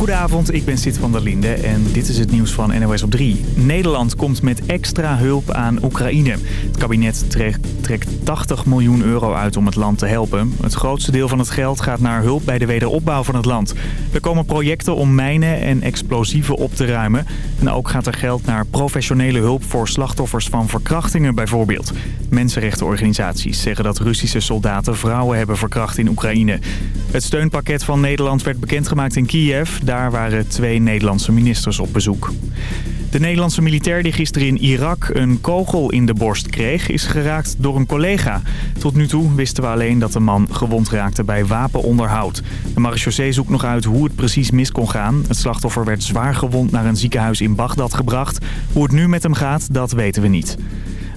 Goedenavond, ik ben Sid van der Linde en dit is het nieuws van NOS op 3. Nederland komt met extra hulp aan Oekraïne. Het kabinet trekt 80 miljoen euro uit om het land te helpen. Het grootste deel van het geld gaat naar hulp bij de wederopbouw van het land. Er komen projecten om mijnen en explosieven op te ruimen. En ook gaat er geld naar professionele hulp voor slachtoffers van verkrachtingen bijvoorbeeld. Mensenrechtenorganisaties zeggen dat Russische soldaten vrouwen hebben verkracht in Oekraïne. Het steunpakket van Nederland werd bekendgemaakt in Kiev. Daar waren twee Nederlandse ministers op bezoek. De Nederlandse militair die gisteren in Irak een kogel in de borst kreeg... is geraakt door een collega. Tot nu toe wisten we alleen dat de man gewond raakte bij wapenonderhoud. De marechaussee zoekt nog uit hoe het precies mis kon gaan. Het slachtoffer werd zwaar gewond naar een ziekenhuis in Bagdad gebracht. Hoe het nu met hem gaat, dat weten we niet.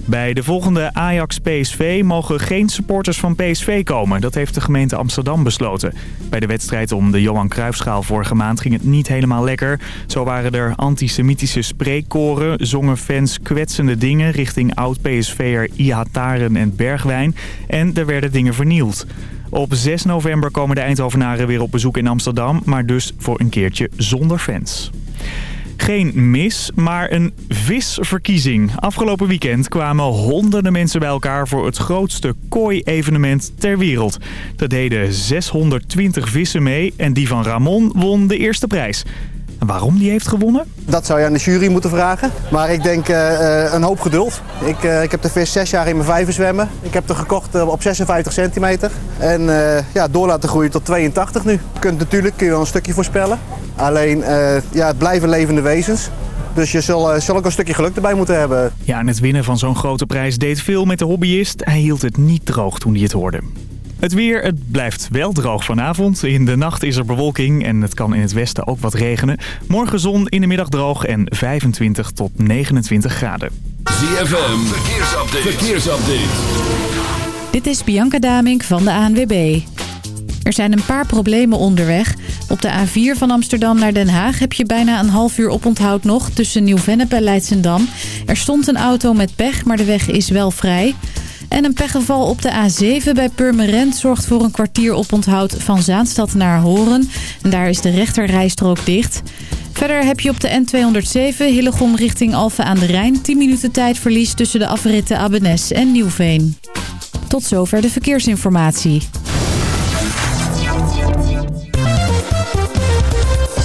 Bij de volgende Ajax-PSV mogen geen supporters van PSV komen. Dat heeft de gemeente Amsterdam besloten. Bij de wedstrijd om de Johan Cruijffschaal vorige maand ging het niet helemaal lekker. Zo waren er antisemitische spreekkoren, zongen fans kwetsende dingen... richting oud-PSV'er Ihataren en Bergwijn. En er werden dingen vernield. Op 6 november komen de Eindhovenaren weer op bezoek in Amsterdam... maar dus voor een keertje zonder fans. Geen mis, maar een visverkiezing. Afgelopen weekend kwamen honderden mensen bij elkaar voor het grootste kooi-evenement ter wereld. Dat deden 620 vissen mee en die van Ramon won de eerste prijs. En waarom die heeft gewonnen? Dat zou je aan de jury moeten vragen. Maar ik denk uh, een hoop geduld. Ik, uh, ik heb de vis zes jaar in mijn vijver zwemmen. Ik heb er gekocht op 56 centimeter. En uh, ja, door laten groeien tot 82 nu. Je kunt natuurlijk kun je wel een stukje voorspellen. Alleen, ja, het blijven levende wezens. Dus je zal, zal ook een stukje geluk erbij moeten hebben. Ja, en het winnen van zo'n grote prijs deed veel met de hobbyist. Hij hield het niet droog toen hij het hoorde. Het weer, het blijft wel droog vanavond. In de nacht is er bewolking en het kan in het westen ook wat regenen. Morgen zon, in de middag droog en 25 tot 29 graden. ZFM, verkeersupdate. verkeersupdate. Dit is Bianca Damink van de ANWB. Er zijn een paar problemen onderweg. Op de A4 van Amsterdam naar Den Haag heb je bijna een half uur oponthoud nog... tussen Nieuw-Vennep en Leidsendam. Er stond een auto met pech, maar de weg is wel vrij... En een pechgeval op de A7 bij Purmerend zorgt voor een kwartier oponthoud van Zaanstad naar Horen. En daar is de rechterrijstrook dicht. Verder heb je op de N207 Hillegom richting Alphen aan de Rijn 10 minuten tijdverlies tussen de afritten Abenes en Nieuwveen. Tot zover de verkeersinformatie.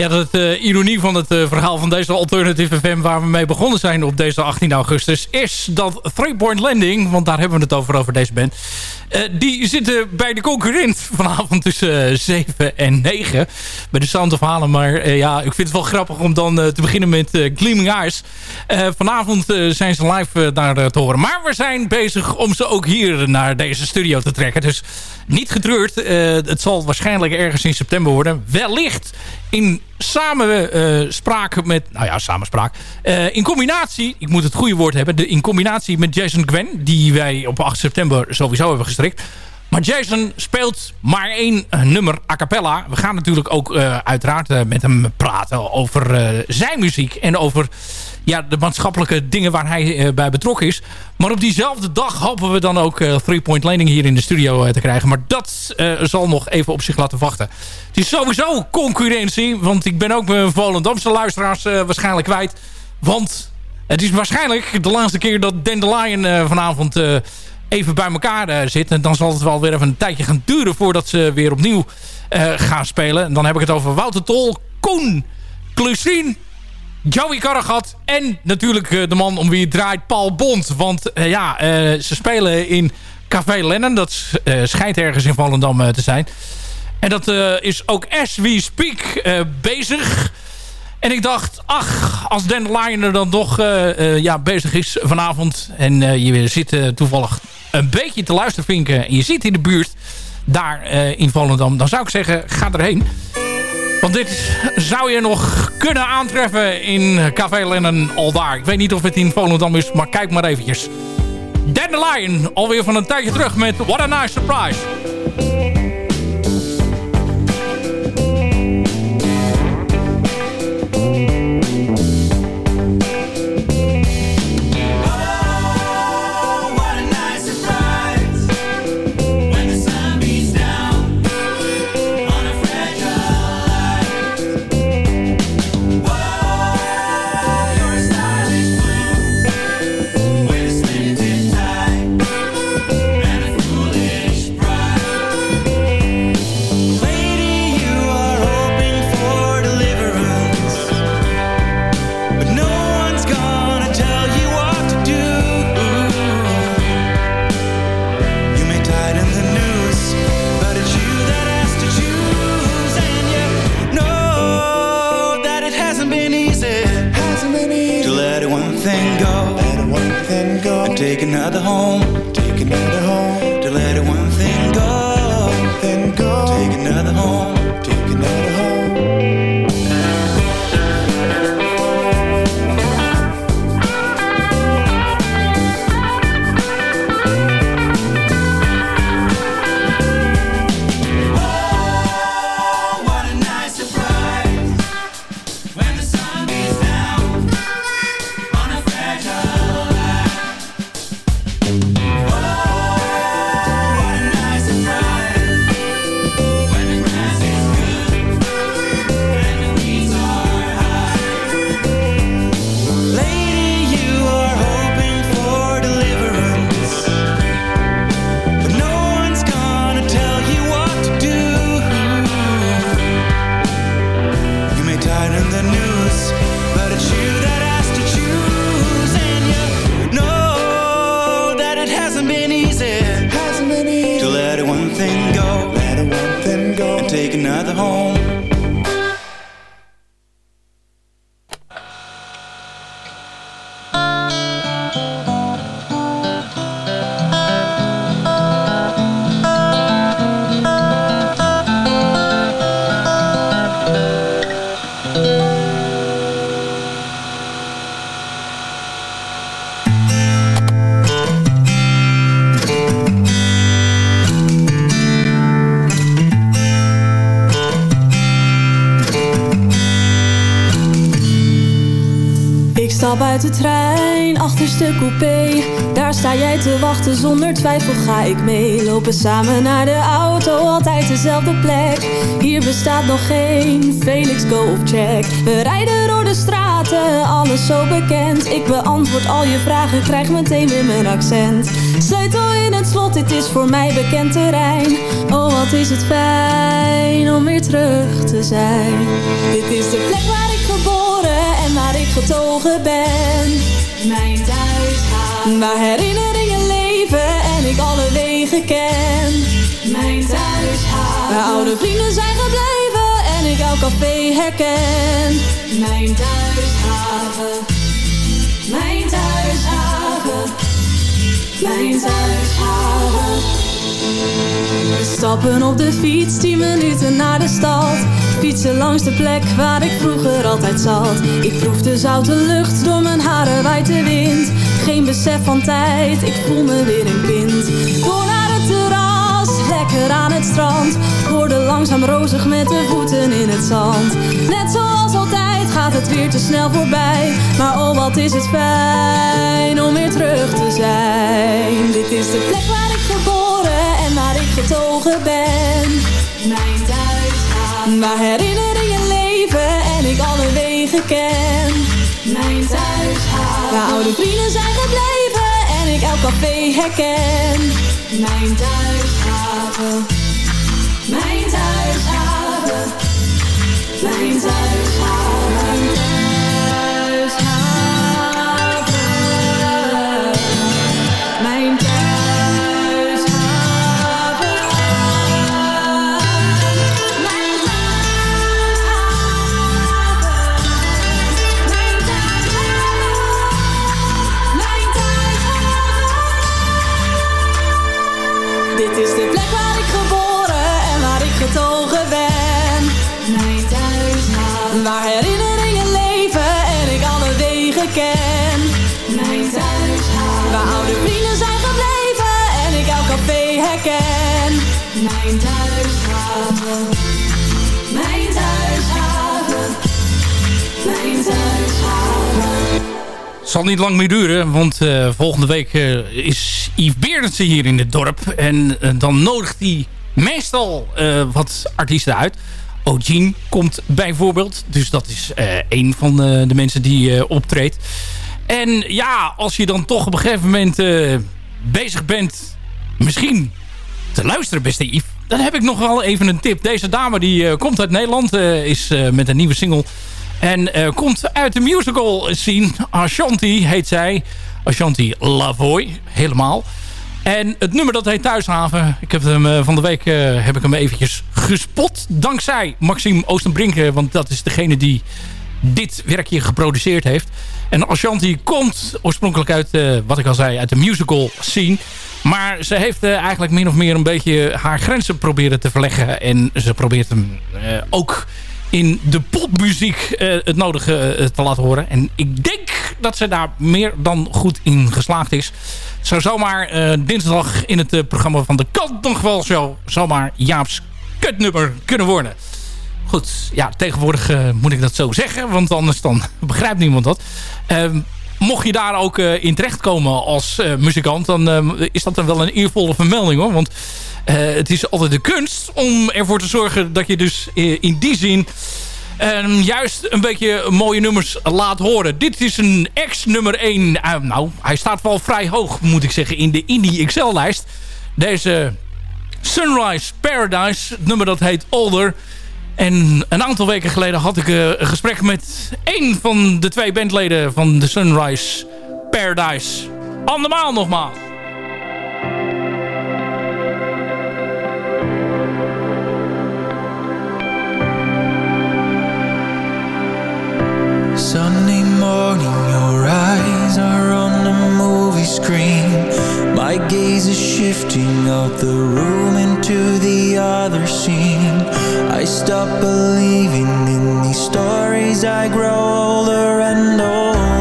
Ja, dat uh, ironie van het uh, verhaal van deze Alternative FM... waar we mee begonnen zijn op deze 18 augustus... is dat Three Point Landing, want daar hebben we het over, over deze band... Uh, die zitten bij de concurrent vanavond tussen 7 en 9. Bij de Sound of Halen. Maar ja, ik vind het wel grappig om dan te beginnen met Gleaming Eyes. vanavond zijn ze live daar te horen. Maar we zijn bezig om ze ook hier naar deze studio te trekken. Dus niet getreurd. het zal waarschijnlijk ergens in september worden. Wellicht in samenspraak uh, met... Nou ja, samenspraak. Uh, in combinatie, ik moet het goede woord hebben... De, in combinatie met Jason Gwen... die wij op 8 september sowieso hebben gestrikt... Maar Jason speelt maar één uh, nummer a cappella. We gaan natuurlijk ook uh, uiteraard uh, met hem praten over zijn muziek. En over ja, de maatschappelijke dingen waar hij bij betrokken is. Maar op diezelfde dag hopen we dan ook Three Point Landing hier in de studio te krijgen. Maar dat zal nog even op zich laten wachten. Het is sowieso concurrentie. Want ik ben ook mijn Volendamse luisteraars waarschijnlijk kwijt. Want het is waarschijnlijk de laatste keer dat Dandelion vanavond even bij elkaar uh, zitten. Dan zal het wel weer even een tijdje gaan duren voordat ze weer opnieuw uh, gaan spelen. En dan heb ik het over Wouter Tol, Koen, Klusien, Joey Karregat en natuurlijk uh, de man om wie het draait, Paul Bond. Want ja, ze spelen in Café Lennon. Dat schijnt ergens in Volendam te zijn. En dat is ook As We Speak bezig... En ik dacht, ach, als Dan Lyon er dan uh, ja, bezig is vanavond... en je zit toevallig een beetje te luisteren vinken... en je zit in de buurt daar in Volendam... dan zou ik zeggen, ga erheen. Want dit zou je nog kunnen aantreffen in Café Lennon al daar. Ik weet niet of het in Volendam is, maar kijk maar eventjes. Lyon, alweer van een tijdje terug met What a Nice Surprise. De trein, achterste coupé. Daar sta jij te wachten, zonder twijfel ga ik mee. Lopen samen naar de auto, altijd dezelfde plek. Hier bestaat nog geen Felix Go of Check. We rijden door de straten, alles zo bekend. Ik beantwoord al je vragen, krijg meteen weer mijn accent. Sleutel in het slot, dit is voor mij bekend terrein. Oh, wat is het fijn om weer terug te zijn. Dit is de plek waar ik getogen ben. Mijn thuishaven. Waar herinneringen leven en ik alle wegen ken. Mijn thuishaven. Waar oude vrienden zijn gebleven en ik elk café herken. Mijn thuishaven. Mijn thuishaven. Mijn thuishaven. We stappen op de fiets, 10 minuten naar de stad. Fietsen langs de plek waar ik vroeger altijd zat. Ik proef de zoute lucht, door mijn haren waait de wind. Geen besef van tijd, ik voel me weer een kind. Door naar het terras, lekker aan het strand. Word langzaam rozig met de voeten in het zand. Net zoals altijd gaat het weer te snel voorbij. Maar oh wat is het fijn om weer terug te zijn. Dit is de plek waar ik geboren en waar ik getogen ben. Mijn thuishaven. Waar herinneringen leven en ik alle wegen ken. Mijn thuishaven. Waar oude vrienden zijn gebleven en ik elk café herken. Mijn thuishaven. Mijn thuishaven. Mijn thuishaven. Thuishaven. Mijn thuishaven. Mijn thuishaven. Mijn thuishaven. zal niet lang meer duren, want eh, volgende week eh, is Yves Berendsen hier in het dorp. En eh, dan nodigt hij meestal wat artiesten uit. O'Gene komt bijvoorbeeld. Dus dat is een van de mensen die optreedt. En ja, als je dan toch op een gegeven moment bezig bent... misschien te luisteren, beste Yves... dan heb ik nog wel even een tip. Deze dame die eh, komt uit Nederland, eh, is eh, met een nieuwe single... En komt uit de musical scene. Ashanti heet zij. Ashanti Lavoy, helemaal. En het nummer dat heet Thuishaven. Ik heb hem van de week heb ik hem eventjes gespot. Dankzij Maxime Oostenbrink. want dat is degene die dit werkje geproduceerd heeft. En Ashanti komt oorspronkelijk uit, wat ik al zei, uit de musical scene. Maar ze heeft eh, eigenlijk min of meer een beetje haar grenzen proberen te verleggen. En ze probeert hem eh, ook in de popmuziek eh, het nodige te laten horen. En ik denk dat ze daar meer dan goed in geslaagd is. Zou zomaar dinsdag in het programma van de Kant zomaar Jaap's kutnummer kunnen worden. Goed, ja, tegenwoordig moet ik dat zo zeggen, want anders dan begrijpt niemand dat. Ehm, mocht je daar ook eh, in terechtkomen als eh, muzikant, dan eh, is dat dan wel een eervolle vermelding hoor. Want eh, het is altijd de kunst om ervoor te zorgen dat je dus in die zin ehm, juist een beetje mooie nummers laat horen. Dit is een ex-nummer 1. nou, hij staat wel vrij hoog, moet ik zeggen, in de Indie XL-lijst. Deze Sunrise Paradise, het nummer dat heet Older. En een aantal weken geleden had ik eh, een gesprek met één van de twee bandleden van de Sunrise Paradise. Andermaal nogmaals. Sunday morning, eyes are on the movie screen. My gaze is shifting out the room into the other scene. I stop believing in these stories. I grow older and older.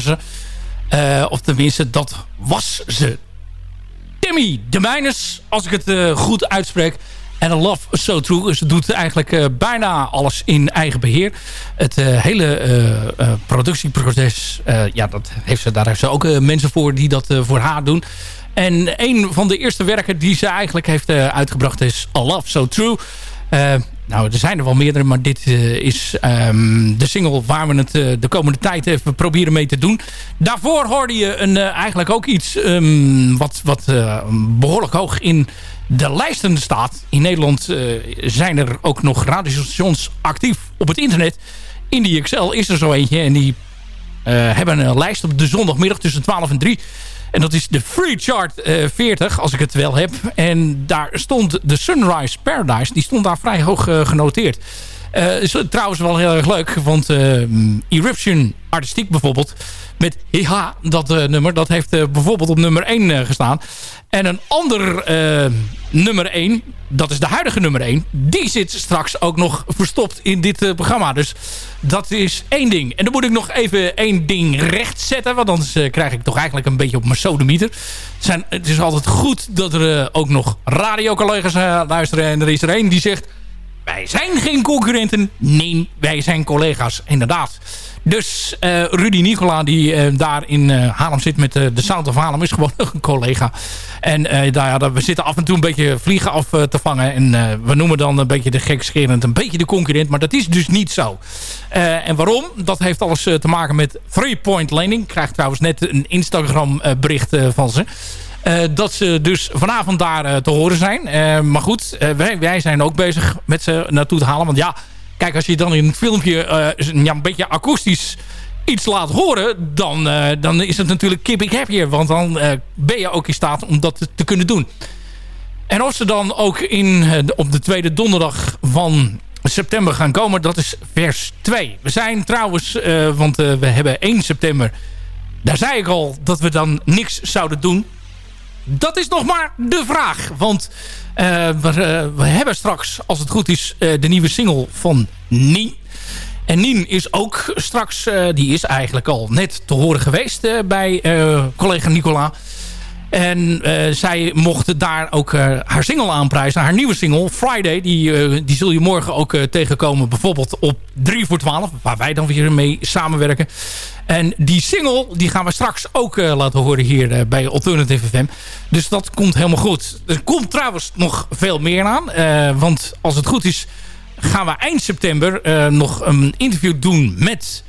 Ze. Uh, of tenminste, dat was ze. Timmy de Mijners, als ik het uh, goed uitspreek. En A Love So True. Ze doet eigenlijk uh, bijna alles in eigen beheer. Het hele productieproces, ja, dat heeft ze, daar heeft ze ook mensen voor die dat voor haar doen. En een van de eerste werken die ze eigenlijk heeft uitgebracht is A Love So True. Nou, er zijn er wel meerdere, maar dit uh, is um, de single waar we het uh, de komende tijd even proberen mee te doen. Daarvoor hoorde je een, uh, eigenlijk ook iets um, wat, wat behoorlijk hoog in de lijsten staat. In Nederland zijn er ook nog radiostations actief op het internet. Indie XL is er zo eentje en die hebben een lijst op de zondagmiddag tussen 12 en 3... En dat is de Free Chart uh, 40, als ik het wel heb. En daar stond de Sunrise Paradise, die stond daar vrij hoog uh, genoteerd. Uh, is trouwens wel heel erg leuk, want Eruption Artistiek bijvoorbeeld... met Hiha, dat nummer, dat heeft bijvoorbeeld op nummer 1 gestaan. En een ander nummer 1, dat is de huidige nummer 1... die zit straks ook nog verstopt in dit programma. Dus dat is één ding. En dan moet ik nog even één ding rechtzetten... want anders krijg ik toch eigenlijk een beetje op mijn sodemieter. Het, zijn, het is altijd goed dat er ook nog radiocollega's luisteren... en er is er één die zegt... wij zijn geen concurrenten, nee, wij zijn collega's. Inderdaad. Dus uh, Rudy Nicola, die uh, daar in uh, Haarlem zit met de Sound of Haarlem, is gewoon een collega. En daar, ja, we zitten af en toe een beetje vliegen af te vangen. En we noemen dan een beetje de gekscherend een beetje de concurrent. Maar dat is dus niet zo. en waarom? Dat heeft alles te maken met Three Point Landing. Ik krijg trouwens net een Instagram bericht van ze. Dat ze dus vanavond daar te horen zijn. maar goed, wij, zijn ook bezig met ze naartoe te halen. Want ja, Kijk, als je dan in het filmpje ja, een beetje akoestisch iets laat horen... dan, dan is het natuurlijk kip ik heb. Want dan ben je ook in staat om dat te kunnen doen. En of ze dan ook in, op de tweede donderdag van september gaan komen... dat is vers 2. We zijn trouwens, want we hebben 1 september... daar zei ik al dat we dan niks zouden doen. Dat is nog maar de vraag. Want uh, we, uh, we, hebben straks, als het goed is, uh, de nieuwe single van Nien. En Nien is ook straks, die is eigenlijk al net te horen geweest bij collega Nicola. En zij mocht daar ook haar single aanprijzen. Haar nieuwe single, Friday, die, die zul je morgen ook tegenkomen. Bijvoorbeeld op 3 voor 12, waar wij dan weer mee samenwerken. En die single die gaan we straks ook laten horen hier bij Alternative FM. Dus dat komt helemaal goed. Er komt trouwens nog veel meer aan. Want als het goed is gaan we eind september nog een interview doen met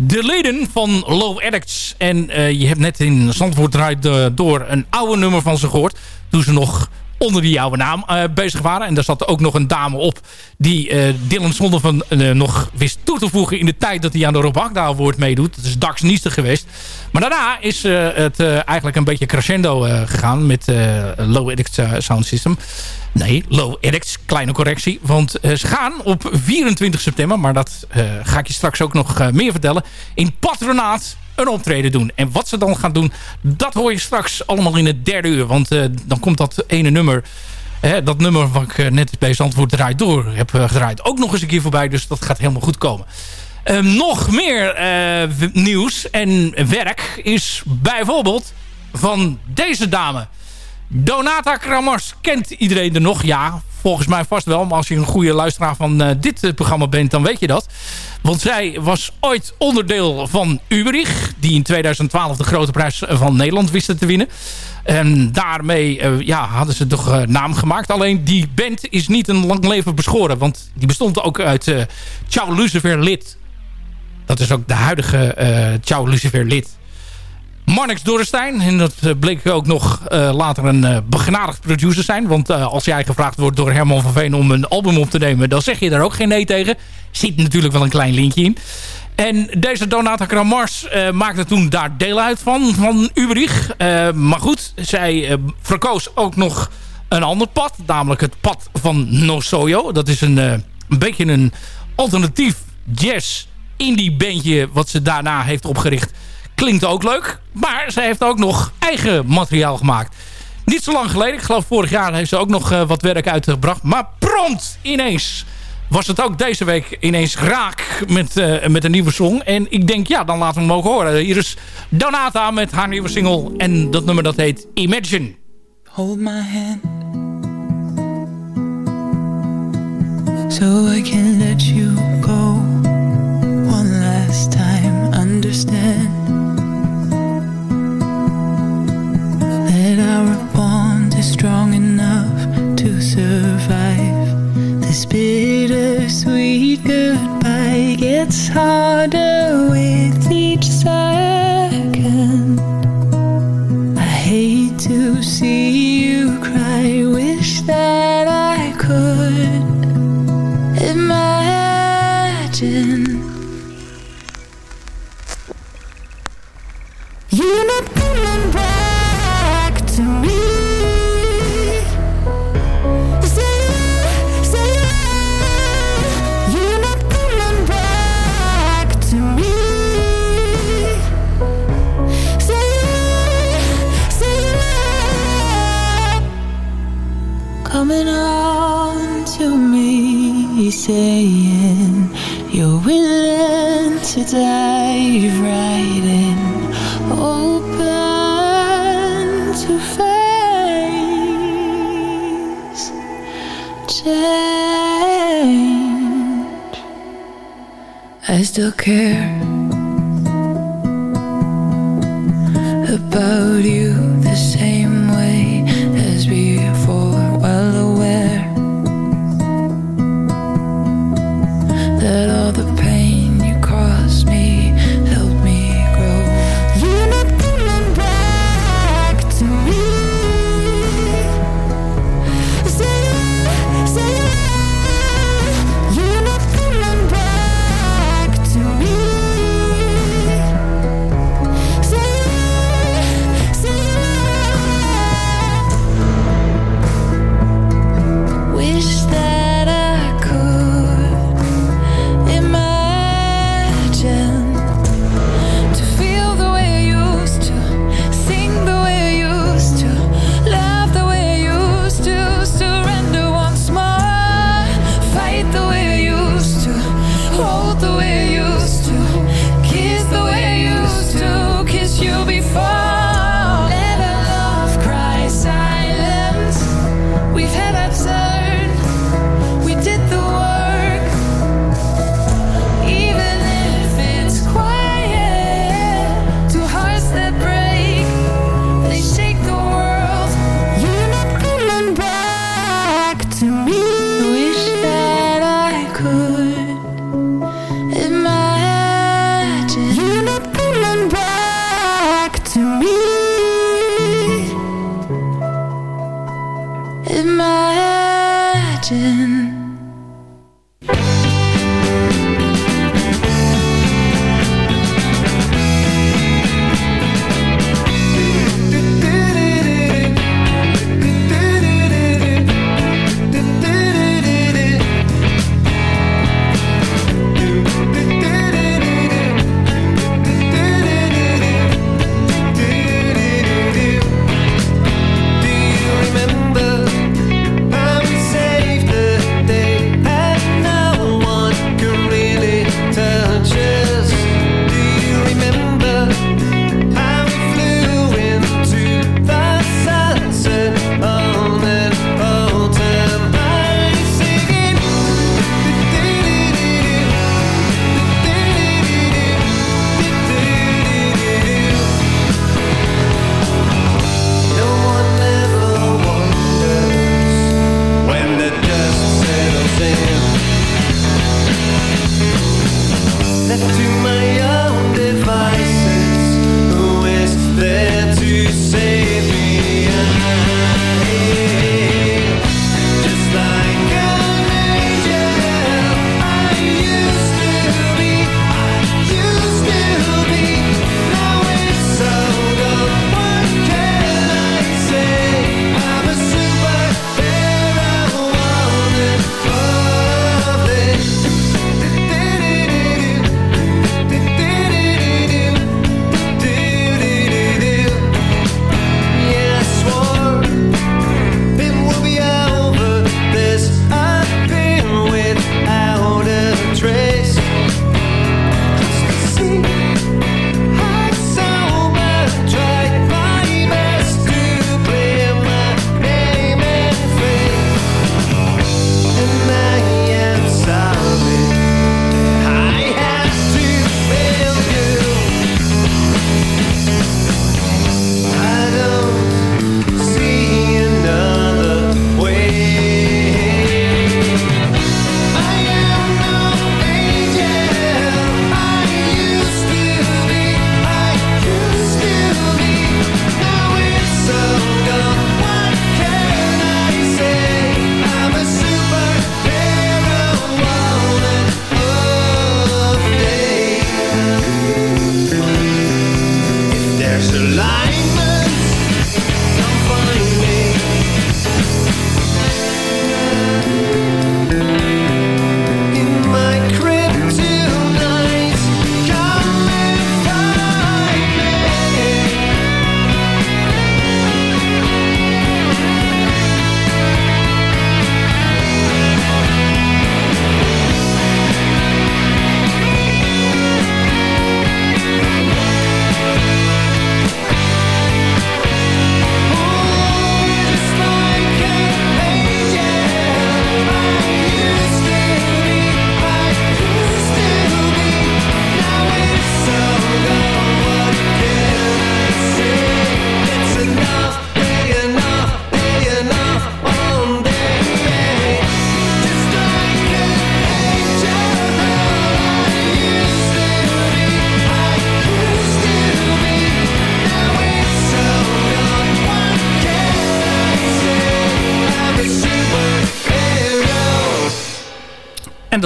de leden van Low Addicts. En je hebt net in Zandvoort draait door een oude nummer van ze gehoord. Toen ze nog onder die jouwe naam uh, bezig waren. En daar zat ook nog een dame op die uh, Dylan Zondervan uh, nog wist toe te voegen... in de tijd dat hij aan de Rob Agda meedoet. Dat is Dax Niester geweest. Maar daarna is het eigenlijk een beetje crescendo gegaan met Low Edit Sound System. Nee, Low Edits, kleine correctie. Want ze gaan op 24 september, maar dat ga ik je straks ook nog meer vertellen... in Patronaat een optreden doen. En wat ze dan gaan doen, dat hoor je straks allemaal in het derde uur. Want uh, dan komt dat ene nummer... Hè, dat nummer wat ik net bij Zandvoort draait door heb uh, gedraaid. Ook nog eens een keer voorbij. Dus dat gaat helemaal goed komen. Uh, nog meer nieuws en werk is bijvoorbeeld van deze dame. Donata Kramers kent iedereen er nog. Ja, volgens mij vast wel. Maar als je een goede luisteraar van uh, dit programma bent, dan weet je dat. Want zij was ooit onderdeel van Uberich. Die in 2012 de grote prijs van Nederland wisten te winnen. En daarmee uh, ja, hadden ze toch naam gemaakt. Alleen die band is niet een lang leven beschoren. Want die bestond ook uit Ciao Lucifer lid. Dat is ook de huidige Ciao Lucifer lid. Marnix Dorrestein. En dat bleek ook nog uh, later een uh, begenadigd producer zijn. Want als jij gevraagd wordt door Herman van Veen om een album op te nemen... dan zeg je daar ook geen nee tegen. Zit natuurlijk wel een klein linkje in. En deze Donata Kramars maakte toen daar deel uit van, van Uberich. maar goed, zij verkoos ook nog een ander pad. Namelijk het pad van No Soyo. Dat is een, een beetje een alternatief jazz indie bandje... wat ze daarna heeft opgericht Klinkt ook leuk. Maar ze heeft ook nog eigen materiaal gemaakt. Niet zo lang geleden, ik geloof vorig jaar, heeft ze ook nog uh, wat werk uitgebracht. Maar prompt ineens was het ook deze week ineens raak met, uh, met een nieuwe song. En ik denk, ja, dan laten we hem mogen horen. Hier is Donata met haar nieuwe single. En dat nummer dat heet Imagine. Hold my hand So I can let you go One last time Understand strong enough To survive. This bittersweet goodbye Gets harder with each second. I hate to see saying You're willing to dive right in Open to face change. I still care about you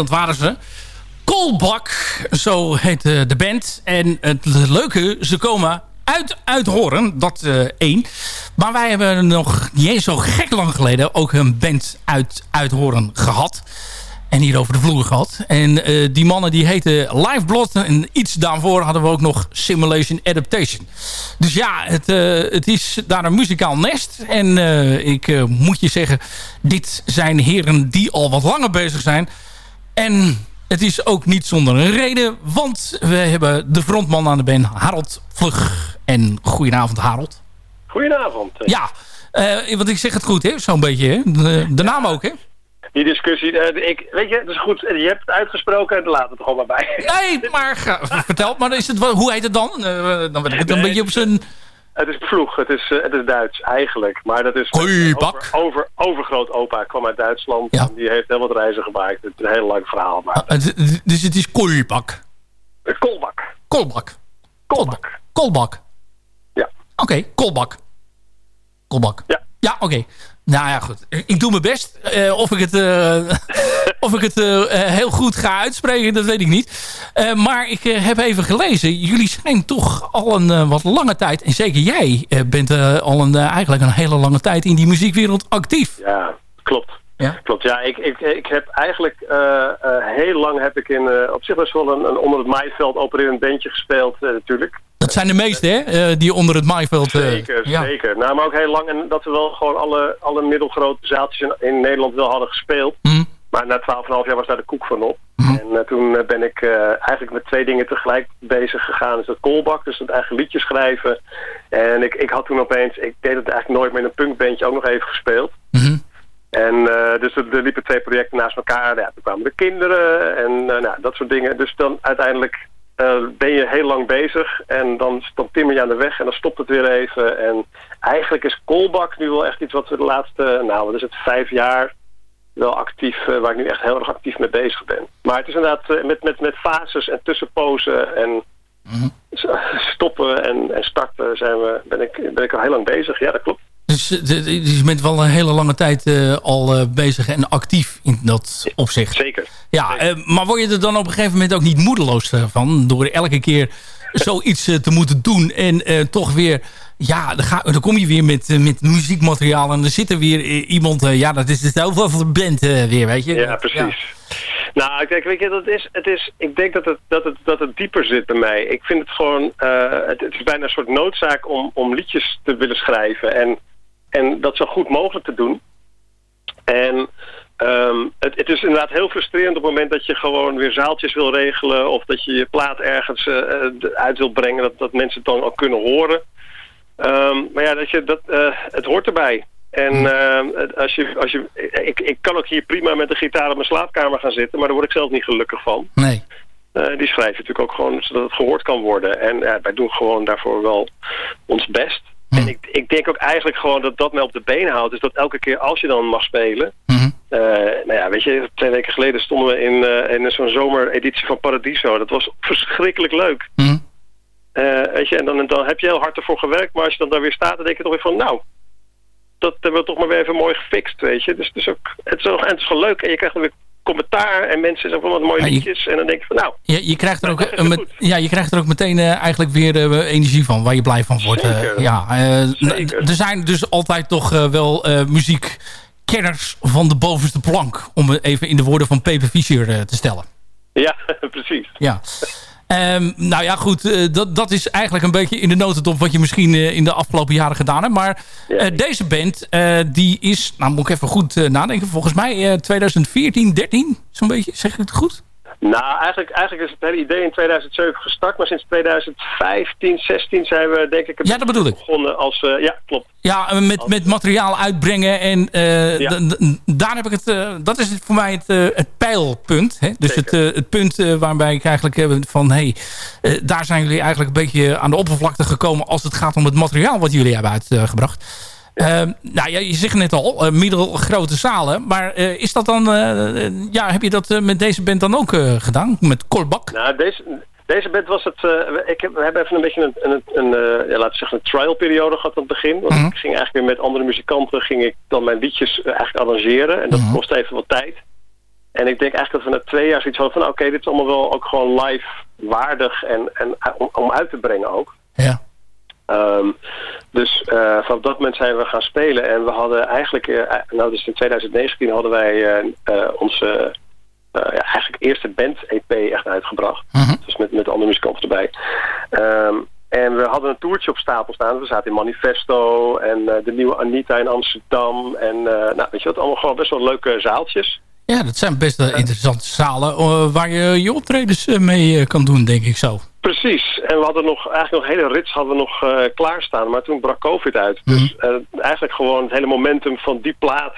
dat waren ze. Kolbak, zo heet eh, de band. En het leuke, ze komen uit Uithoren, dat eh één. Maar wij hebben nog niet eens zo gek lang geleden... ook een band uit Uithoren gehad. En hier over de vloer gehad. En eh, die mannen die heten Lifeblood. En iets daarvoor hadden we ook nog Simulation Adaptation. Dus ja, het, het is daar een muzikaal nest. En ik moet je zeggen, dit zijn heren die al wat langer bezig zijn. En het is ook niet zonder een reden. Want we hebben de frontman aan de band, Harold Vlug. En goedenavond Harold. Goedenavond. Ja, eh, want ik zeg het goed hè, zo'n beetje hè. De, de naam ook hè. Die discussie, eh, ik, weet je, het is goed. Je hebt het uitgesproken en laat het er gewoon maar bij. Nee, maar vertel. Maar is het, hoe heet het dan? Eh, dan ben ik het een beetje op zijn... Het is ploeg, het is, eh, het is Duits eigenlijk. Maar dat is over, over, overgroot opa, kwam uit Duitsland. Ja. En die heeft heel wat reizen gemaakt. Het is een heel lang verhaal. Maar Ah, dus het is. Eh, Kolbak. Kolbak. Kolbak. Kolbak. Ja. Oké, Kolbak. Kolbak. Ja. Ja, oké. Nou ja, goed. Ik doe mijn best. Eh, of ik het, eh, of ik het eh, heel goed ga uitspreken, dat weet ik niet. Maar ik heb even gelezen. Jullie zijn toch al een wat lange tijd... en zeker jij bent al een, eigenlijk een hele lange tijd... in die muziekwereld actief. Ja, klopt. Ja. Klopt, ja. Ik, ik, ik heb eigenlijk heel lang heb ik in, op zich best wel een, een onder het maaiveld opererend bandje gespeeld natuurlijk. Dat zijn de meeste, hè? eh, die onder het maaiveld... eh, Zeker, ja. zeker. Nou, maar ook heel lang. En dat we wel gewoon alle, alle middelgrote zaaltjes in, in Nederland wel hadden gespeeld. Mhm. Maar na 12,5 jaar was daar de koek van op. En eh, toen ben ik eigenlijk met twee dingen tegelijk bezig gegaan. Dus dat koolbak, dus het eigen liedje schrijven. En ik, ik had toen opeens, ik deed het eigenlijk nooit meer in een punkbandje ook nog even gespeeld. Mhm. En dus er, liepen twee projecten naast elkaar. Ja, toen kwamen de kinderen en nou, dat soort dingen. Dus dan uiteindelijk eh, ben je heel lang bezig. En dan, dan timmer je aan de weg en dan stopt het weer even. En eigenlijk is Kolbak nu wel echt iets wat we de laatste, nou wat is het, vijf jaar wel actief, eh, waar ik nu echt heel erg actief mee bezig ben. Maar het is inderdaad eh, met, met, met fases en tussenpozen en s- stoppen en, en starten zijn we, ben, ik, ben ik al heel lang bezig. Ja, dat klopt. Dus eh, de- je bent wel een hele lange tijd eh, al eh, bezig en actief in dat opzicht. Zeker. Ja, maar word je er dan op een gegeven moment ook niet moedeloos van? Door elke keer zoiets te moeten doen en toch weer... Ja, dan, ga, dan kom je weer met, met muziekmateriaal en er zit er weer iemand... ja, dat is het over van de band weer, weet je? Ja, precies. Nou, kijk, weet je, dat is, het is, ik denk dat het, dat, het, dat het dieper zit bij mij. Ik vind het gewoon, het, het is bijna een soort noodzaak om, om liedjes te willen schrijven. En, en dat zo goed mogelijk te doen. En ehm, het, het is inderdaad heel frustrerend op het moment dat je gewoon weer zaaltjes wil regelen. Of dat je je plaat ergens eh, eh, uit wil brengen, dat, dat mensen het dan ook kunnen horen. Ehm, maar ja, dat je, dat, eh, het hoort erbij. En ehm, het- als je, als je, ik, ik kan ook hier prima met een gitaar op mijn slaapkamer gaan zitten, maar daar word ik zelf niet gelukkig van. Nee. Die schrijf je natuurlijk ook gewoon zodat het gehoord kan worden. En ja, wij doen gewoon daarvoor wel ons best. En ik, ik denk ook eigenlijk gewoon dat dat mij op de been houdt. Dus dat elke keer als je dan mag spelen... eh, nou ja, weet je, twee weken geleden stonden we in, eh, in zo'n zomereditie van Paradiso. Dat was verschrikkelijk leuk. Eh, weet je, en dan, dan heb je heel hard ervoor gewerkt. Maar als je dan daar weer staat, dan denk je toch weer van... Nou, dat hebben we toch maar weer even mooi gefixt, weet je. Dus het is ook, het is, ook, en het is gewoon leuk. En je krijgt dan weer commentaar en mensen zeggen van wat mooie liedjes. En dan denk je van, nou... Je, je, krijgt er ook, eh, ja, je krijgt er ook meteen eh, eigenlijk weer eh, energie van, waar je blij van wordt. ja, er zijn dus altijd toch wel muziekkenners van de bovenste plank. Om het even in de woorden van Pepe Fischer te stellen. Ja, precies. Ja. Ehm, nou ja, goed. eh, dat, dat is eigenlijk een beetje in de notendop wat je misschien eh, in de afgelopen jaren gedaan hebt. Maar eh, deze band, die is, nou moet ik even goed nadenken. Volgens mij eh 2014, 13, zo'n beetje. Zeg ik het goed? Nou, eigenlijk, eigenlijk is het hele idee in 2007 gestart. Maar sinds 2015, 16 zijn we denk ik... Ja, dat bedoel ik. Begonnen als... eh, ja, klopt. Ja, eh, met, met materiaal uitbrengen. En eh, daar heb ik het. dat is voor mij het, het pijlpunt. Hè? Dus het, het punt waarbij ik eigenlijk heb van hey, eh, daar zijn jullie eigenlijk een beetje aan de oppervlakte gekomen als het gaat om het materiaal wat jullie hebben uitgebracht. Eh, nou ja, je zegt net al, eh, middelgrote zalen. Maar eh, is dat dan, eh, ja, heb je dat met deze band dan ook gedaan? Met Kolbak? Nou, deze, deze band was het... ik heb, we hebben even een beetje een, een, een ja, laten we zeggen, een trial-periode gehad aan het begin. Want Mhm. ik ging eigenlijk weer met andere muzikanten... ging ik dan mijn liedjes eigenlijk arrangeren. En dat Mhm. kost even wat tijd. En ik denk eigenlijk dat we na twee jaar zoiets hadden van... oké, dit is allemaal wel ook gewoon live waardig en, en om, om uit te brengen ook. Ja. Ehm, dus eh, vanaf dat moment zijn we gaan spelen. En we hadden eigenlijk, eh, nou dus in 2019 hadden wij eh, eh, onze eh, ja, eigenlijk eerste band-EP echt uitgebracht. Dus met, met andere muzikanten erbij. Ehm, en we hadden een toertje op stapel staan. We zaten in Manifesto en eh, de nieuwe Anita in Amsterdam. En eh, nou, weet je wat, allemaal gewoon best wel leuke zaaltjes. Ja, dat zijn best wel interessante zalen eh, waar je je optredens eh, mee eh, kan doen, denk ik zo. Precies. En we hadden nog, eigenlijk nog hele rits hadden we nog eh, klaarstaan. Maar toen brak COVID uit. Dus eh, eigenlijk gewoon het hele momentum van die plaat.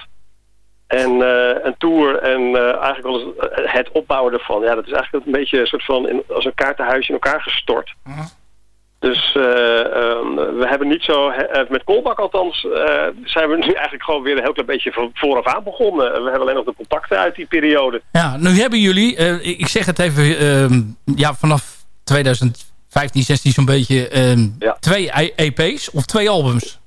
En eh, een tour en eigenlijk wel het opbouwen ervan. Ja, dat is eigenlijk een beetje een soort van in, als een kaartenhuisje in elkaar gestort. Dus eh, ehm, we hebben niet zo, met Kolbak althans, zijn we nu eigenlijk gewoon weer een heel klein beetje van vooraf aan begonnen. We hebben alleen nog de contacten uit die periode. Ja, nu hebben jullie, ik zeg het even, ehm, ja, vanaf 2015, 16 zo'n beetje, ehm, twee EP's of twee albums.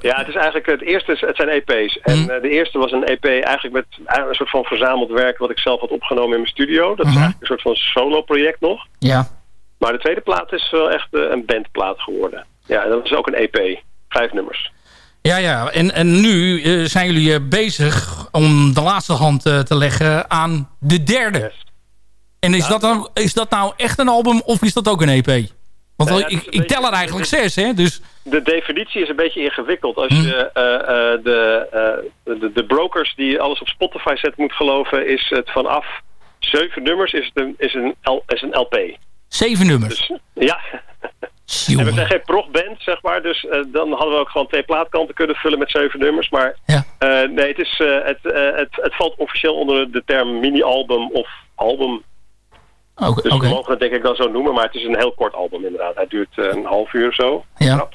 Ja, het is eigenlijk het eerste, het zijn EP's. En eh, de eerste was een EP eigenlijk met een soort van verzameld werk wat ik zelf had opgenomen in mijn studio. Dat is eigenlijk een soort van solo project nog. Ja. Maar de tweede plaat is wel echt eh, een bandplaat geworden. Ja, en dat is ook een EP. Vijf nummers. Ja, ja. En, en nu eh, zijn jullie bezig om de laatste hand te leggen aan de derde. En is, dat dan, is dat nou echt een album of is dat ook een EP? Want Nou ja, ik, ik tel er eigenlijk zes, hè? Dus De definitie is een beetje ingewikkeld. Als je eh, eh, de, eh, de, de brokers die alles op Spotify zet moet geloven, is het vanaf zeven nummers is, het een, is, een, L, is een LP. zeven nummers. Dus, ja. En we zijn geen progband, zeg maar. Dus dan hadden we ook gewoon twee plaatkanten kunnen vullen met zeven nummers. Maar nee, het, is, het, het, het valt officieel onder de term mini-album of album. Oké, Dus we mogen het denk ik dan zo noemen. Maar het is een heel kort album inderdaad. Hij duurt eh, een half uur zo. Ja.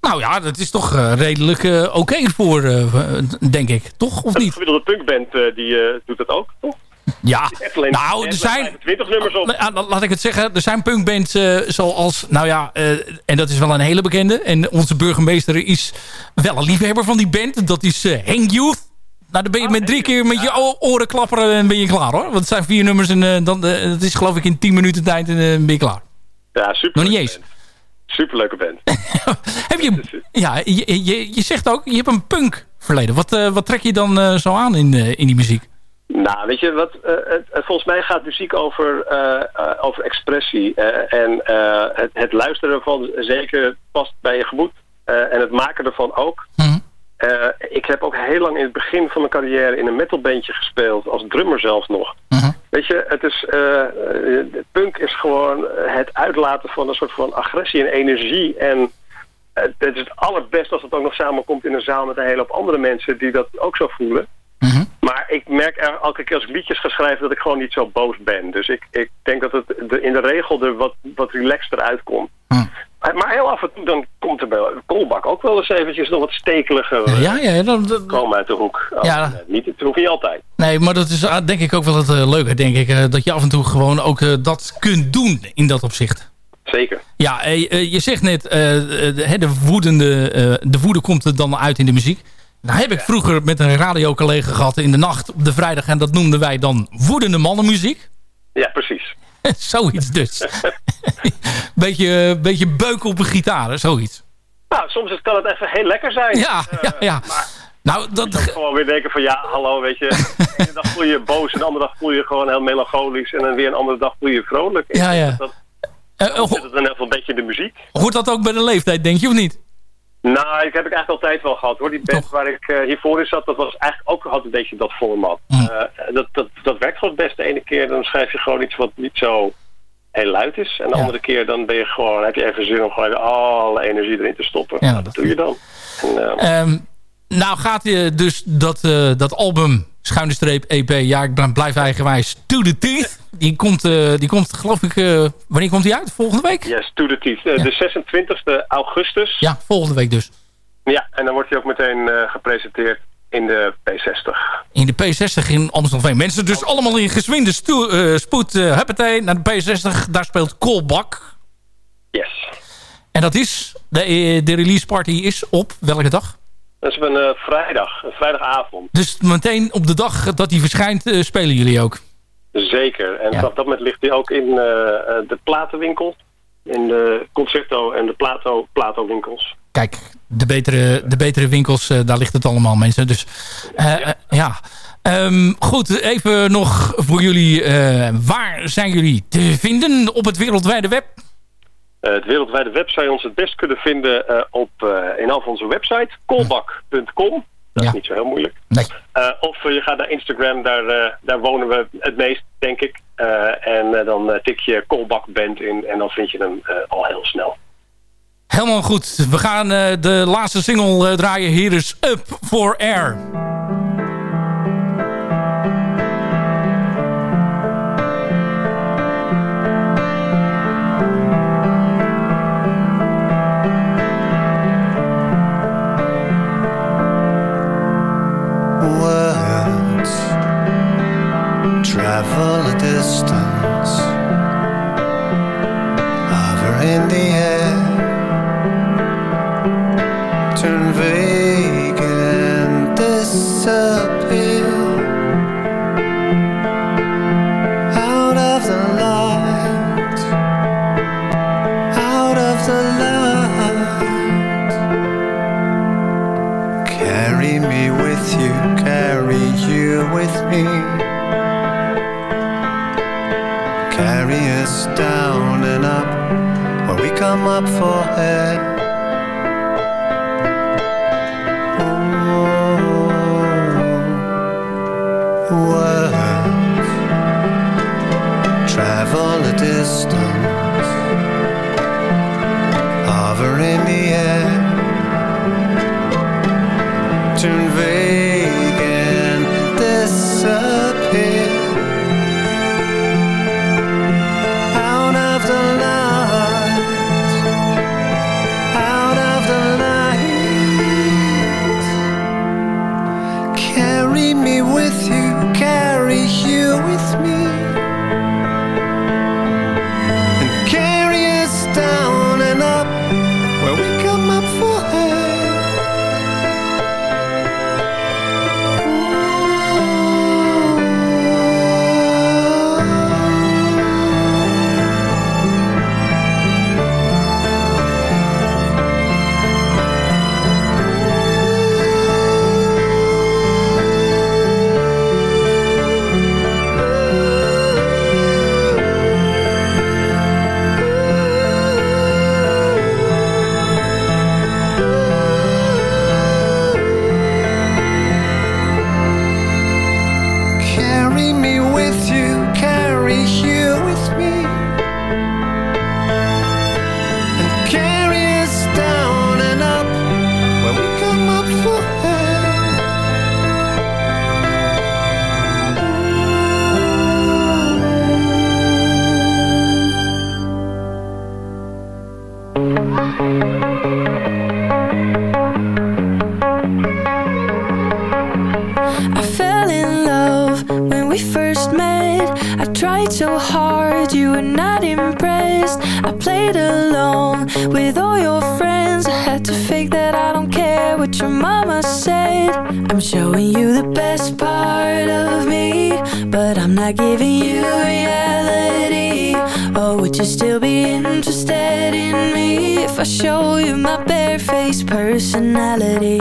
Nou ja, dat is toch eh, redelijk eh, oké voor, denk ik. Toch, of Een niet? gemiddelde punkband die doet dat ook, toch? Ja, nou, er zijn... 20 nummers op. La- laat ik het zeggen. Er zijn punkbands zoals... Nou ja, en dat is wel een hele bekende. En onze burgemeester is wel een liefhebber van die band. Dat is Hang Youth. Nou, dan ben je met drie keer met je oren klapperen en ben je klaar hoor. Want het zijn vier nummers en eh, dan, eh, dat is geloof ik in tien minuten tijd en eh, ben je klaar. Ja, super. Nog niet eens. Superleuke band. Heb je, ja, je, je, je zegt ook, je hebt een punk verleden. Wat, eh, wat trek je dan eh, zo aan in, eh, in die muziek? Nou, weet je, wat, eh, volgens mij gaat muziek over, eh, eh, over expressie. eh, en eh, het, het luisteren ervan zeker past bij je gemoed. eh, en het maken ervan ook. Eh, ik heb ook heel lang in het begin van mijn carrière in een metalbandje gespeeld. Als drummer zelfs nog. Weet je, het is, eh, eh, punk is gewoon het uitlaten van een soort van agressie en energie. En het is het allerbeste als het ook nog samenkomt in een zaal met een hele hoop andere mensen die dat ook zo voelen. Maar ik merk er elke keer als ik liedjes ga schrijven dat ik gewoon niet zo boos ben. Dus ik, ik denk dat het de, in de regel er wat, wat relaxter uitkomt. Maar maar heel af en toe dan komt er bij Kolbak ook wel eens eventjes nog wat stekeliger eh, Ja, ja, dat, dat- komen uit de hoek. Ja. niet, het hoeft niet altijd. Nee, maar dat is ah, denk ik ook wel het eh, leuke, denk ik. eh, dat je af en toe gewoon ook eh, dat kunt doen in dat opzicht. Zeker. Ja, eh, eh, je zegt net, eh, eh, de, woedende, eh, de woede komt er dan uit in de muziek. Nou heb ik vroeger met een radiocollega gehad in de nacht op de vrijdag. En dat noemden wij dan woedende mannenmuziek. Ja, precies. zoiets dus. beetje, beetje beuken op een gitaar, zoiets. Nou, soms kan het even heel lekker zijn. Ja, Eh, ja, ja. Nou, dat... Je gewoon weer denken van ja, hallo, weet je. De ene dag voel je boos en de andere dag voel je gewoon heel melancholisch. En dan weer een andere dag voel je vrolijk. Ja, ja. Dat, Eh, zit het dan even een beetje in de muziek. Hoort dat ook bij de leeftijd, denk je, of niet? Nou, ik heb ik eigenlijk altijd wel gehad hoor. Die band waar ik eh, hiervoor in zat, dat was eigenlijk ook had een beetje dat format. Eh, dat, dat, dat werkt gewoon het beste. De ene keer dan schrijf je gewoon iets wat niet zo heel luid is. En de andere keer dan ben je gewoon, heb je even zin om gewoon alle energie erin te stoppen. Ja, dat doe je dan. En, eh, Ehm, nou gaat je dus dat, dat album, schuine streep EP, ja ik blijf eigenwijs, To The Teeth. Die komt, eh, die komt geloof ik, eh, wanneer komt die uit? Volgende week? Yes, to the teeth. Eh, De 26e augustus. Ja, volgende week dus. Ja, en dan wordt hij ook meteen gepresenteerd in de P60. In de P60 in Amstelveen. Mensen dus allemaal in gezwinde spoed, uh, huppatee, naar de P60. Daar speelt Kolbak. Yes. En dat is, de, de release party is op welke dag? Dat is op een eh, vrijdag, een vrijdagavond. Dus meteen op de dag dat hij verschijnt eh, spelen jullie ook? Zeker. En Ja. op dat moment ligt hij ook in eh, de platenwinkel. In de Concerto en de Plato, Plato winkels. Kijk, de betere, de betere winkels, daar ligt het allemaal mensen. Dus eh, ja. Ehm, goed, even nog voor jullie. waar zijn jullie te vinden op het wereldwijde web? Eh, het wereldwijde web zou je ons het best kunnen vinden eh, op, eh, in af onze website, kolbak.com. Dat Ja. is niet zo heel moeilijk. Nee. Of je gaat naar Instagram, daar, daar wonen we het meest, denk ik. En dan tik je Kolbak Band in en dan vind je hem al heel snel. Helemaal goed. We gaan de laatste single draaien. Hier is Up for Air. Up where we come up for air. Travel a distance, best part of me, but I'm not giving you reality. Oh, would you still be interested in me if I show you my barefaced personality?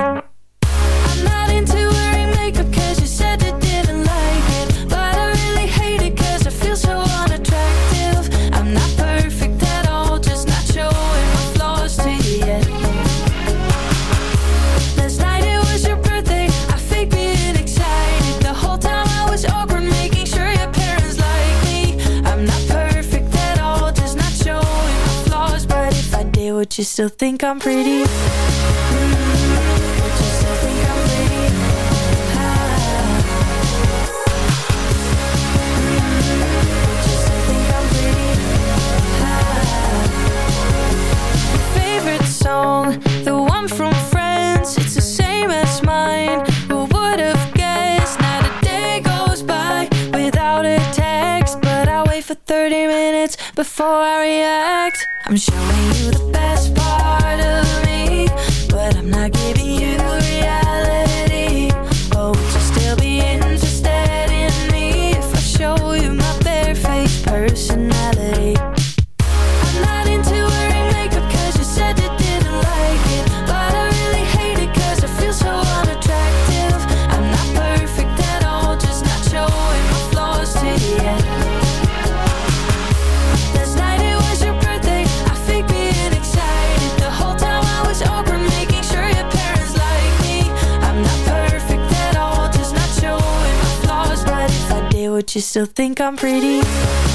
You still think I'm pretty? Would you still before I react. I'm showing you the best part of me, but I'm not giving You still think I'm pretty.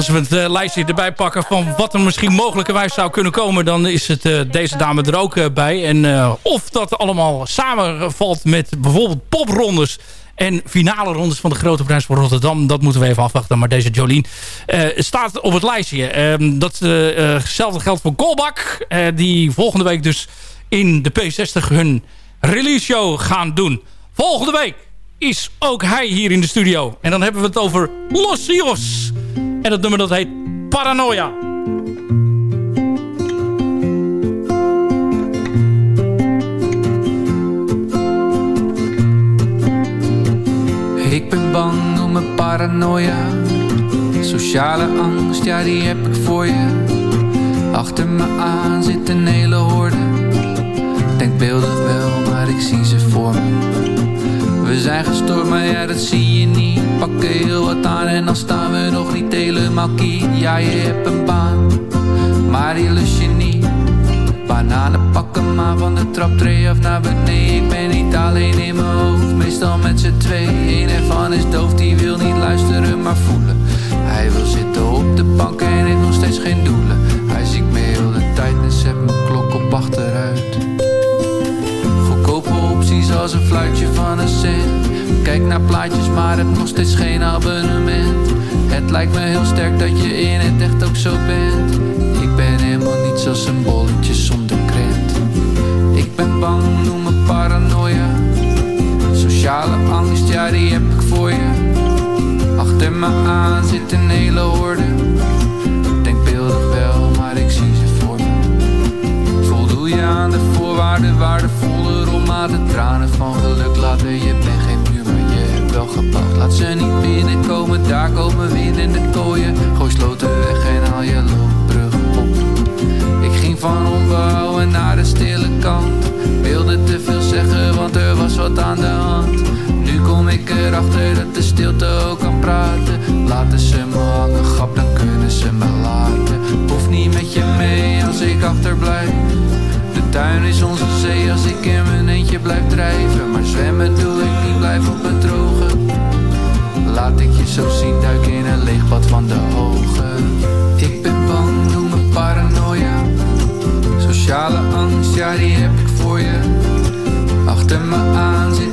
Als we het eh, lijstje erbij pakken van wat er misschien mogelijkerwijs zou kunnen komen... dan is het eh, deze dame er ook eh, bij. En of dat allemaal samenvalt met bijvoorbeeld poprondes... en finale rondes van de Grote Prijs van Rotterdam... dat moeten we even afwachten. Maar deze Jolien staat op het lijstje. Ehm, dat, eh, eh, hetzelfde geldt voor Kolbak... die volgende week dus in de P60 hun release show gaan doen. Volgende week is ook hij hier in de studio. En dan hebben we het over Los. En het nummer dat heet Paranoia. Ik ben bang om mijn paranoia. Sociale angst, ja die heb ik voor je. Achter me aan zit een hele horde. Denkbeeldig wel, maar ik zie ze voor me. We zijn gestoord, maar ja dat zie je niet. Pakken heel wat aan en dan staan we nog niet helemaal kiet. Ja je hebt een baan, maar die lust je niet. Bananen pakken maar van de traptree af naar beneden Ik ben niet alleen in mijn hoofd, meestal met z'n twee Eén ervan is doof, die wil niet luisteren maar voelen Hij wil zitten op de bank en heeft nog steeds geen doelen Hij ziet me heel de tijd en zet mijn klok op achteruit als een fluitje van een cent. Kijk naar plaatjes maar heb nog steeds geen abonnement. Het lijkt me heel sterk dat je in het echt ook zo bent. Ik ben helemaal niet zoals een bolletje zonder krent. Ik ben bang, noem me paranoia. Sociale angst, ja die heb ik voor je. Achter me aan zit een hele horde Denkbeeldig wel, maar ik zie ze voor me. Voldoe je aan de voorwaarden, waardevolle romaten Tranen van geluk laten, je bent geen muur, maar je hebt wel gebouwd Laat ze niet binnenkomen, daar komen we in in de kooien. Gooi sloten weg en haal je loopbrug op. Ik ging van onbehouden naar de stille kant. Wilde te veel zeggen, want er was wat aan de hand. Nu kom ik erachter dat de stilte ook kan praten. Laten ze me hangen, grap, dan kunnen ze me laten. Hoef niet met je mee als ik achterblijf. De tuin is onze zee als ik in mijn eentje blijf drijven. Maar zwemmen doe ik niet, blijf op het droge. Laat ik je zo zien, duik in een leeg bad van de ogen Ik ben bang, noem me paranoia. Sociale angst, ja die heb ik voor je. Achter me aan zit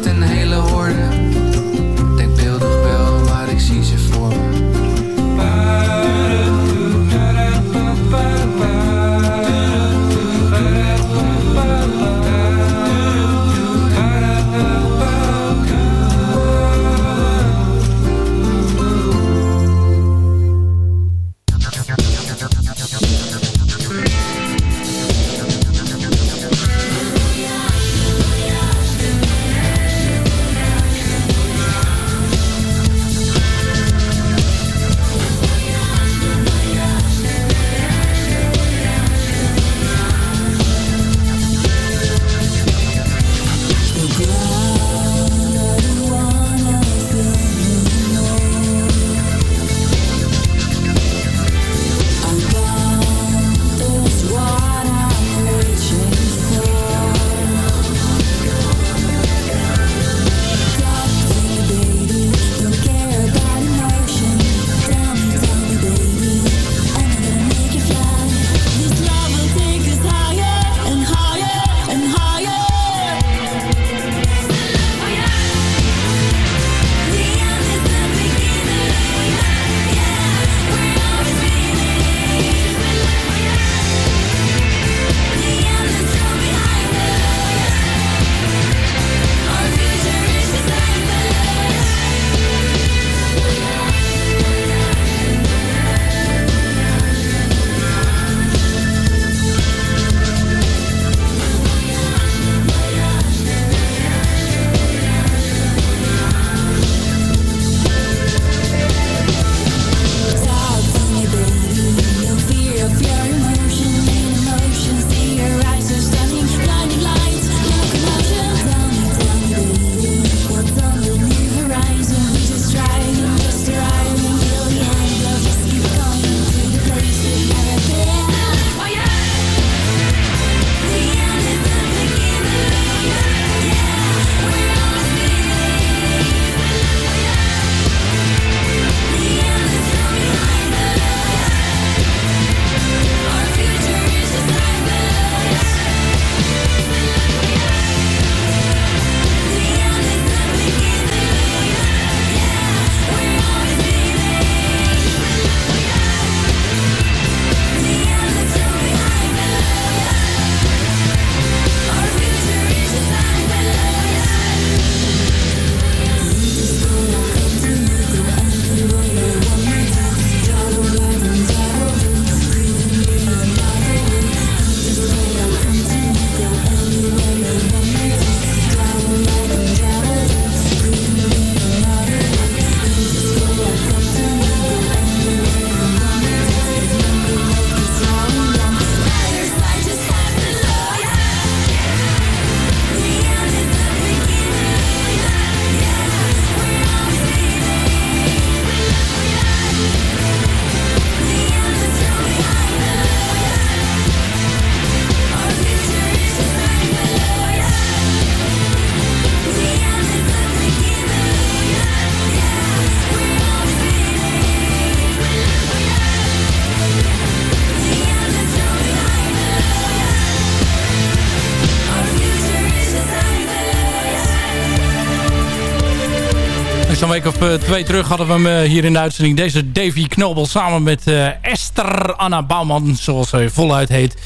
week of eh, twee terug hadden we hem eh, hier in de uitzending. Deze Davy Knobel samen met eh, Esther Anna Bouwman, zoals zij voluit heet.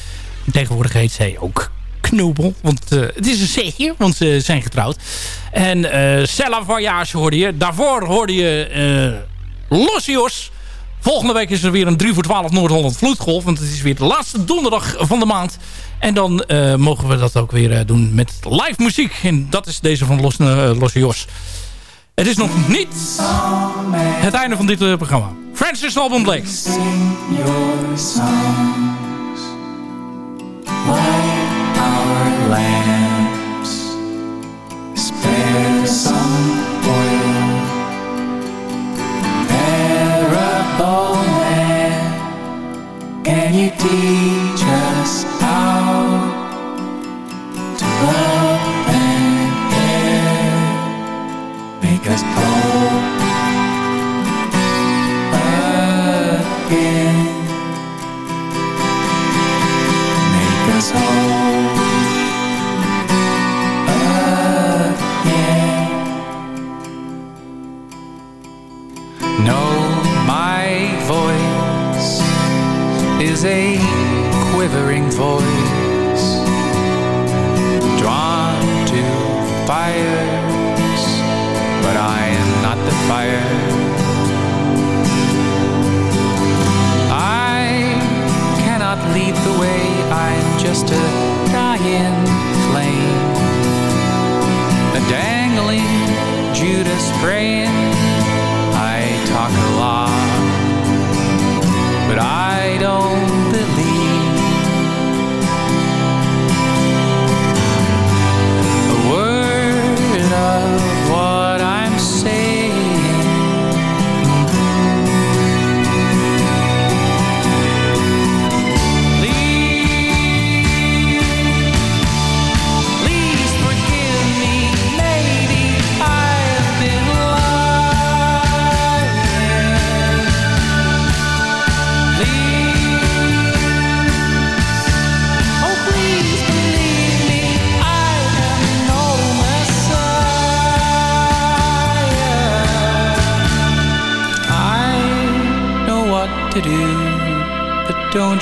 Tegenwoordig heet zij ook Knobel, want het is een zeetje, want ze zijn getrouwd. En eh Cella Voyage hoorde je. Daarvoor hoorde je eh Lossios. Volgende week is er weer een 3 voor 12 Noord-Holland vloedgolf. Want het is weer de laatste donderdag van de maand. En dan mogen we dat ook weer doen met live muziek. En dat is deze van Los, Losse Jos. Het is nog niet het einde van dit eh, programma. Francis Alban Blake. can you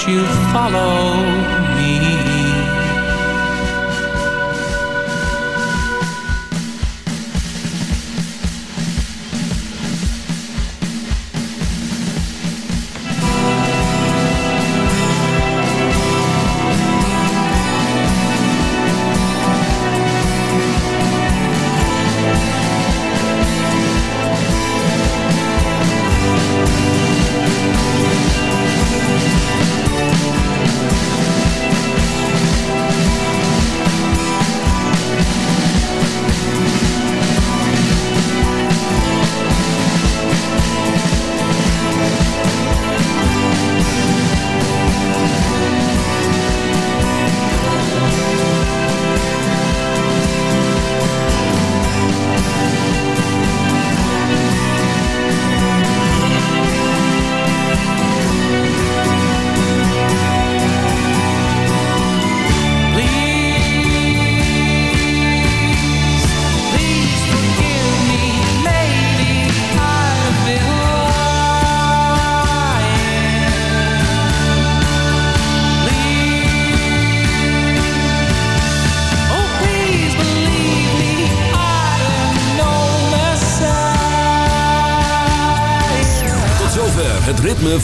you follow me.